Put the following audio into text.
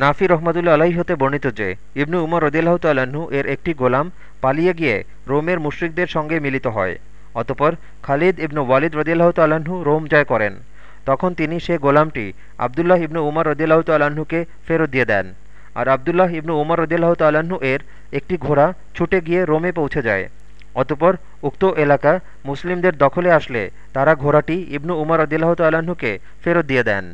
নাফি রহমতুল্লা আলাহি হতে বর্ণিত যে, ইবনু উমর রদিল্লাহ তাল্লাহ্ন এর একটি গোলাম পালিয়ে গিয়ে রোমের মুশ্রিকদের সঙ্গে মিলিত হয়। অতপর খালিদ ইবনু ওয়ালিদ রদিল্লাহ তাল্লাহ্ন রোম জয় করেন। তখন তিনি সে গোলামটি আবদুল্লাহ ইবনু উমর রদিল্লাহ তাল্লাহ্নকে ফেরত দিয়ে দেন। আর আবদুল্লাহ ইবনু উমর রদিল্লাহ তাল্লাহ্ন এর একটি ঘোড়া ছুটে গিয়ে রোমে পৌঁছে যায়। অতপর উক্ত এলাকা মুসলিমদের দখলে আসলে তারা ঘোড়াটি ইবনু উমর রদিল্লাহ তাল্লাহ্নকে ফেরত দিয়ে দেন।